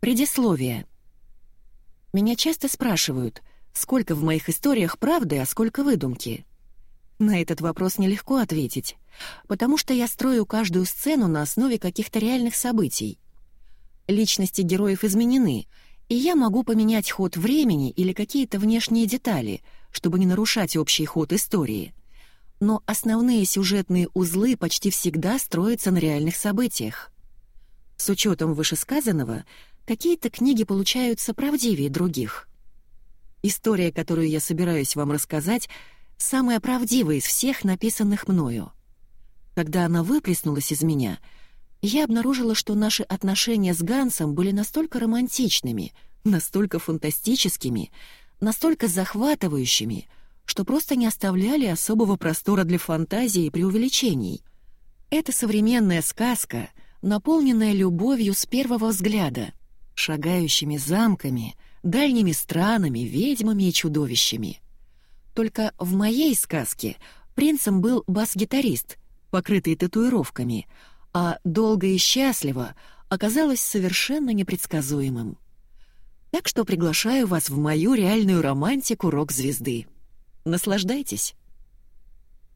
Предисловие. Меня часто спрашивают, сколько в моих историях правды, а сколько выдумки. На этот вопрос нелегко ответить, потому что я строю каждую сцену на основе каких-то реальных событий. Личности героев изменены, и я могу поменять ход времени или какие-то внешние детали, чтобы не нарушать общий ход истории. Но основные сюжетные узлы почти всегда строятся на реальных событиях. С учетом вышесказанного, какие-то книги получаются правдивее других. История, которую я собираюсь вам рассказать, самая правдивая из всех написанных мною. Когда она выплеснулась из меня, я обнаружила, что наши отношения с Гансом были настолько романтичными, настолько фантастическими, настолько захватывающими, что просто не оставляли особого простора для фантазии и преувеличений. Это современная сказка, наполненная любовью с первого взгляда, шагающими замками, дальними странами, ведьмами и чудовищами. Только в моей сказке принцем был бас-гитарист, покрытый татуировками, а «Долго и счастливо» оказалось совершенно непредсказуемым. Так что приглашаю вас в мою реальную романтику рок-звезды. Наслаждайтесь!